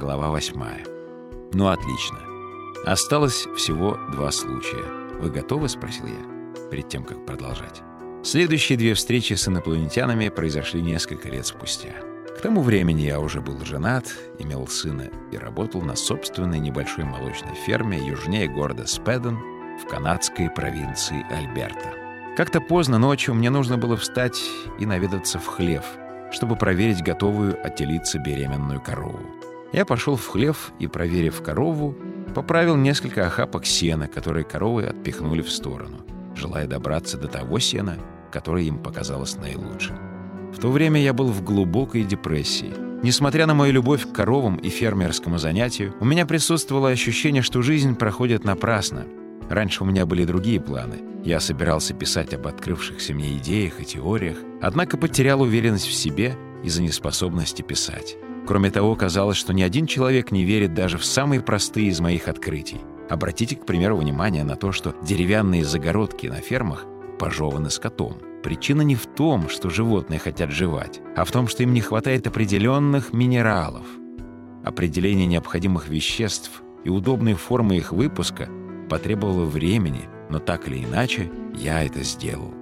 Глава восьмая. Ну, отлично. Осталось всего два случая. Вы готовы? — спросил я, перед тем, как продолжать. Следующие две встречи с инопланетянами произошли несколько лет спустя. К тому времени я уже был женат, имел сына и работал на собственной небольшой молочной ферме южнее города Спеден в канадской провинции Альберта. Как-то поздно ночью мне нужно было встать и наведаться в хлев, чтобы проверить готовую отелиться беременную корову. Я пошел в хлев и, проверив корову, поправил несколько охапок сена, которые коровы отпихнули в сторону, желая добраться до того сена, которое им показалось наилучшим. В то время я был в глубокой депрессии. Несмотря на мою любовь к коровам и фермерскому занятию, у меня присутствовало ощущение, что жизнь проходит напрасно. Раньше у меня были другие планы. Я собирался писать об открывшихся мне идеях и теориях, однако потерял уверенность в себе из-за неспособности писать. Кроме того, казалось, что ни один человек не верит даже в самые простые из моих открытий. Обратите, к примеру, внимание на то, что деревянные загородки на фермах пожеваны скотом. Причина не в том, что животные хотят жевать, а в том, что им не хватает определенных минералов. Определение необходимых веществ и удобной формы их выпуска потребовало времени, но так или иначе я это сделал.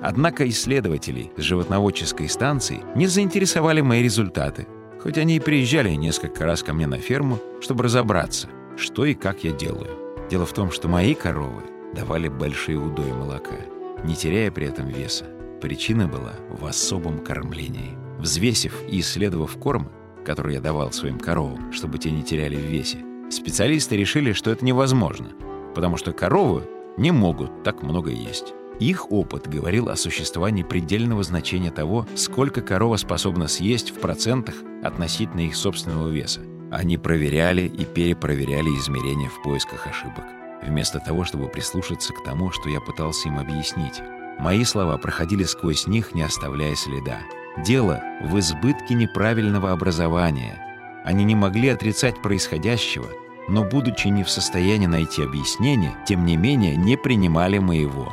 Однако исследователи с животноводческой станции не заинтересовали мои результаты, хоть они и приезжали несколько раз ко мне на ферму, чтобы разобраться, что и как я делаю. Дело в том, что мои коровы давали большие удои молока — не теряя при этом веса. Причина была в особом кормлении. Взвесив и исследовав корм, который я давал своим коровам, чтобы те не теряли в весе, специалисты решили, что это невозможно, потому что коровы не могут так много есть. Их опыт говорил о существовании предельного значения того, сколько корова способна съесть в процентах относительно их собственного веса. Они проверяли и перепроверяли измерения в поисках ошибок вместо того, чтобы прислушаться к тому, что я пытался им объяснить. Мои слова проходили сквозь них, не оставляя следа. Дело в избытке неправильного образования. Они не могли отрицать происходящего, но, будучи не в состоянии найти объяснение, тем не менее не принимали моего.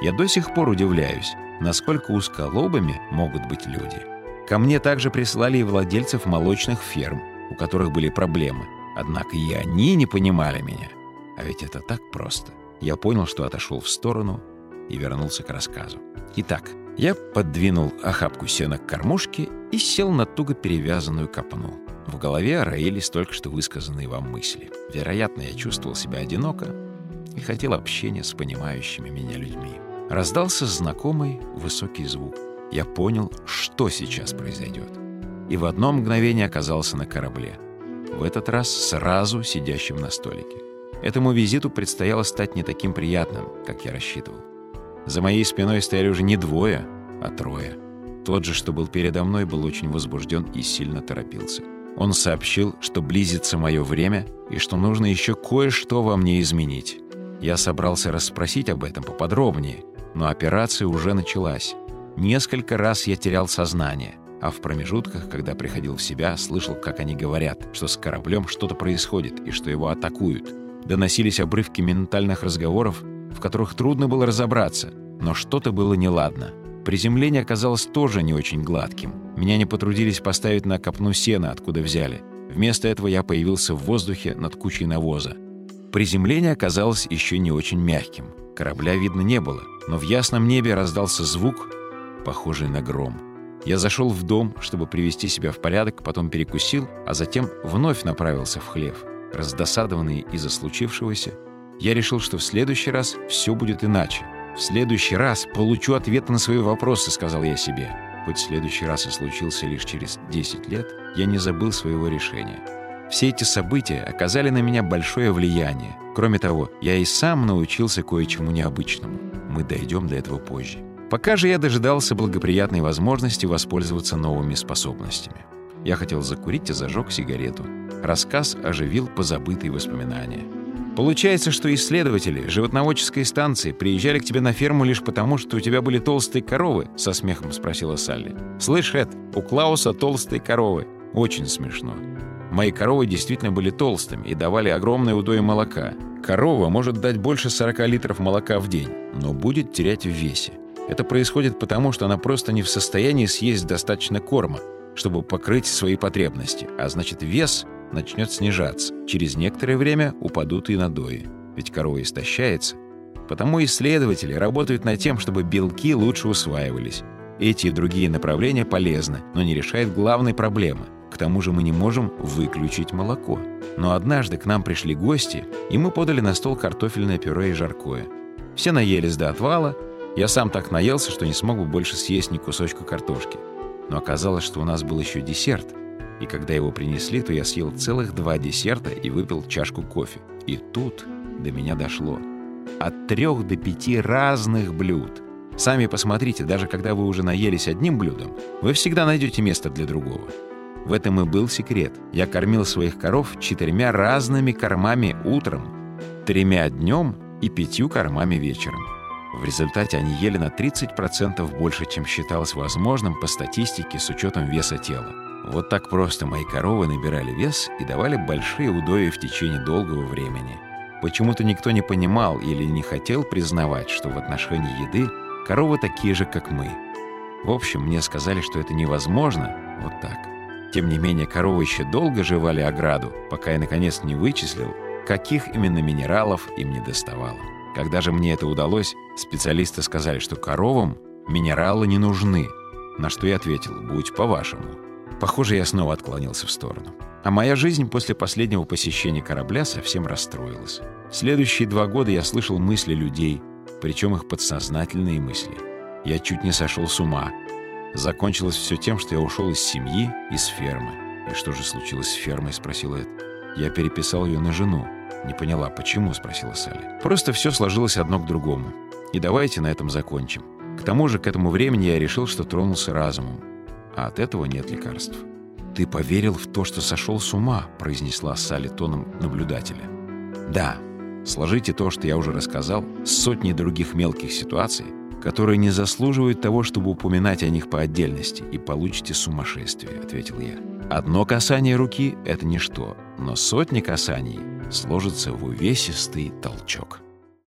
Я до сих пор удивляюсь, насколько узколобыми могут быть люди. Ко мне также прислали и владельцев молочных ферм, у которых были проблемы. Однако и они не понимали меня. А ведь это так просто. Я понял, что отошел в сторону и вернулся к рассказу. Итак, я подвинул охапку сена к кормушке и сел на туго перевязанную копну. В голове роились только что высказанные вам мысли. Вероятно, я чувствовал себя одиноко и хотел общения с понимающими меня людьми. Раздался знакомый высокий звук. Я понял, что сейчас произойдет. И в одно мгновение оказался на корабле. В этот раз сразу сидящим на столике. Этому визиту предстояло стать не таким приятным, как я рассчитывал. За моей спиной стояли уже не двое, а трое. Тот же, что был передо мной, был очень возбужден и сильно торопился. Он сообщил, что близится мое время и что нужно еще кое-что во мне изменить. Я собрался расспросить об этом поподробнее, но операция уже началась. Несколько раз я терял сознание, а в промежутках, когда приходил в себя, слышал, как они говорят, что с кораблем что-то происходит и что его атакуют. Доносились обрывки ментальных разговоров, в которых трудно было разобраться, но что-то было неладно. Приземление оказалось тоже не очень гладким. Меня не потрудились поставить на копну сена, откуда взяли. Вместо этого я появился в воздухе над кучей навоза. Приземление оказалось еще не очень мягким. Корабля видно не было, но в ясном небе раздался звук, похожий на гром. Я зашел в дом, чтобы привести себя в порядок, потом перекусил, а затем вновь направился в хлев. Раздосадованный из-за случившегося, я решил, что в следующий раз все будет иначе. «В следующий раз получу ответы на свои вопросы», — сказал я себе. Хоть следующий раз и случился лишь через 10 лет, я не забыл своего решения. Все эти события оказали на меня большое влияние. Кроме того, я и сам научился кое-чему необычному. Мы дойдем до этого позже. Пока же я дожидался благоприятной возможности воспользоваться новыми способностями. Я хотел закурить и зажег сигарету. Рассказ оживил позабытые воспоминания. Получается, что исследователи животноводческой станции приезжали к тебе на ферму лишь потому, что у тебя были толстые коровы? Со смехом спросила Салли. Слышь, Эд, у Клауса толстые коровы. Очень смешно. Мои коровы действительно были толстыми и давали огромное удои молока. Корова может дать больше 40 литров молока в день, но будет терять в весе. Это происходит потому, что она просто не в состоянии съесть достаточно корма, чтобы покрыть свои потребности, а значит вес начнет снижаться. Через некоторое время упадут и надои, ведь корова истощается. Потому исследователи работают над тем, чтобы белки лучше усваивались. Эти и другие направления полезны, но не решают главной проблемы. Тому же мы не можем выключить молоко. Но однажды к нам пришли гости, и мы подали на стол картофельное пюре и жаркое. Все наелись до отвала. Я сам так наелся, что не смог бы больше съесть ни кусочка картошки. Но оказалось, что у нас был еще десерт. И когда его принесли, то я съел целых два десерта и выпил чашку кофе. И тут до меня дошло. От трех до пяти разных блюд. Сами посмотрите, даже когда вы уже наелись одним блюдом, вы всегда найдете место для другого. В этом и был секрет. Я кормил своих коров четырьмя разными кормами утром, тремя днем и пятью кормами вечером. В результате они ели на 30% больше, чем считалось возможным по статистике с учетом веса тела. Вот так просто мои коровы набирали вес и давали большие удои в течение долгого времени. Почему-то никто не понимал или не хотел признавать, что в отношении еды коровы такие же, как мы. В общем, мне сказали, что это невозможно вот так. Тем не менее, коровы еще долго жевали ограду, пока я наконец не вычислил, каких именно минералов им не доставало. Когда же мне это удалось, специалисты сказали, что коровам минералы не нужны, на что я ответил «будь по-вашему». Похоже, я снова отклонился в сторону. А моя жизнь после последнего посещения корабля совсем расстроилась. Следующие два года я слышал мысли людей, причем их подсознательные мысли. Я чуть не сошел с ума. Закончилось все тем, что я ушел из семьи, из фермы. «И что же случилось с фермой?» — спросила Эд. «Я переписал ее на жену». «Не поняла, почему?» — спросила Салли. «Просто все сложилось одно к другому. И давайте на этом закончим. К тому же к этому времени я решил, что тронулся разумом а от этого нет лекарств. «Ты поверил в то, что сошел с ума», — произнесла Салли тоном наблюдателя. «Да, сложите то, что я уже рассказал, с сотней других мелких ситуаций, которые не заслуживают того, чтобы упоминать о них по отдельности, и получите сумасшествие», — ответил я. «Одно касание руки — это ничто, но сотни касаний сложатся в увесистый толчок».